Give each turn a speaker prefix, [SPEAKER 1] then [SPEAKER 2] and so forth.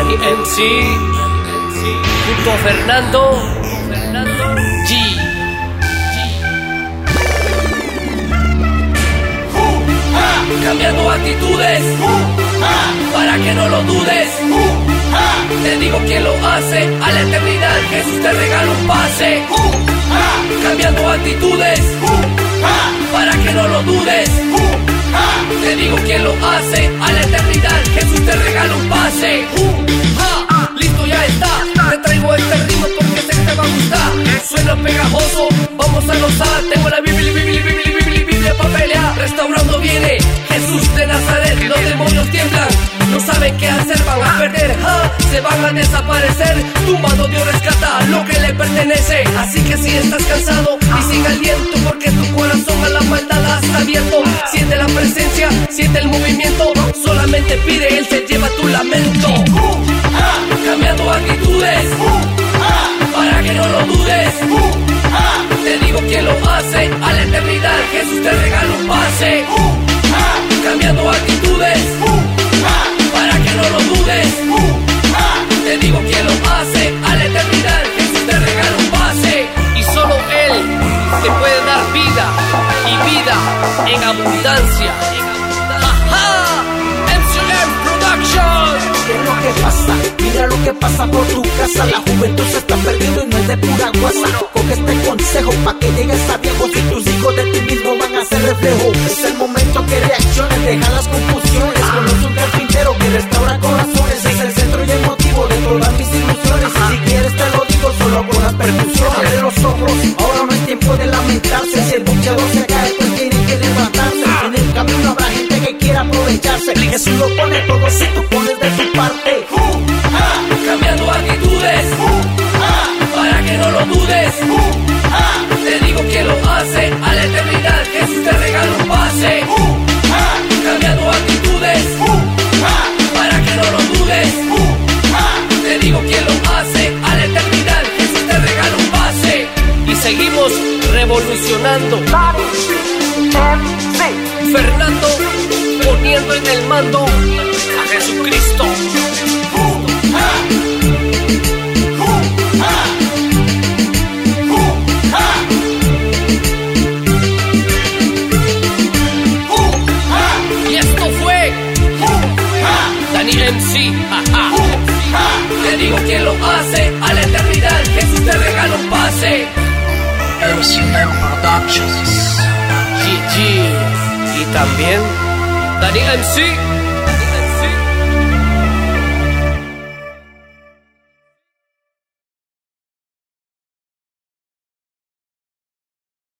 [SPEAKER 1] Dani MC, junto a Fernando, Fernando G.
[SPEAKER 2] Cambiando actitudes, para que no lo dudes. Te digo quién lo hace, a la eternidad Jesús te regala un pase. Cambiando actitudes, saben qué hacer, van a perder, se van a desaparecer. Tumbado Dios rescata lo que le pertenece. Así que si estás cansado y sin aliento, porque tu corazón a la maldad está abierto. Siente la presencia, siente el movimiento. Solamente pide, Él se lleva tu lamento. Cambiando actitudes, para que no lo dudes. Te digo quién lo hace, a la eternidad Jesús te regala un pase. Cambiando actitudes,
[SPEAKER 1] en abundancia. ¡Ajá! MCM Production.
[SPEAKER 3] ¿Qué lo que pasa? Mira lo que pasa por tu casa. La juventud se está perdiendo y no es de pura guasa. Coge este consejo pa' que llegues a viejo. Si tus hijos de ti mismo van a ser reflejo. Es el momento que reacciones, deja las no es tiempo de lamentarse. Si el boxeador se cae, pues tiene que levantarse. En el camino habrá gente que quiera aprovecharse. Jesús lo pone todo si tú pones de tu parte.
[SPEAKER 2] Cambiando actitudes,
[SPEAKER 1] seguimos revolucionando. Fernando poniendo en el mando a Jesucristo. Y esto fue Dani MC.
[SPEAKER 2] Te digo quién lo hace, a la eternidad Jesús te regala un pase.
[SPEAKER 4] MCM Productions.
[SPEAKER 1] GG. Y también Dani MC.